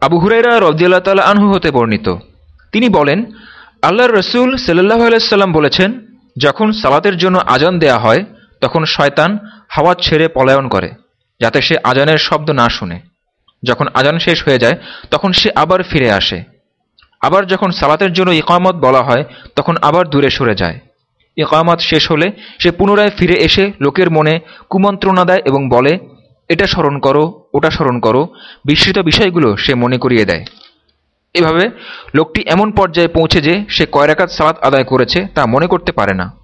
আবু হুরাইরা রদিয়াল্লাহ তাল আনহু হতে বর্ণিত। তিনি বলেন, আল্লাহর রসুল সাল্লাহ আলাইসাল্লাম বলেছেন, যখন সালাতের জন্য আজান দেয়া হয়, তখন শয়তান হাওয়া ছেড়ে পলায়ন করে, যাতে সে আজানের শব্দ না শুনে। যখন আজান শেষ হয়ে যায়, তখন সে আবার ফিরে আসে। আবার যখন সালাতের জন্য ইকামত বলা হয়, তখন আবার দূরে সরে যায়। ইকামত শেষ হলে সে পুনরায় ফিরে এসে লোকের মনে কুমন্ত্রণা দেয় এবং বলে এটা স্মরণ করো, ওটা স্মরণ করো বিস্মৃত বিষয়গুলো সে মনে করিয়ে দেয়। এভাবে লোকটি এমন পর্যায়ে পৌঁছে যে সে কয়রাকাত সালাত আদায় করেছে তা মনে করতে পারে না।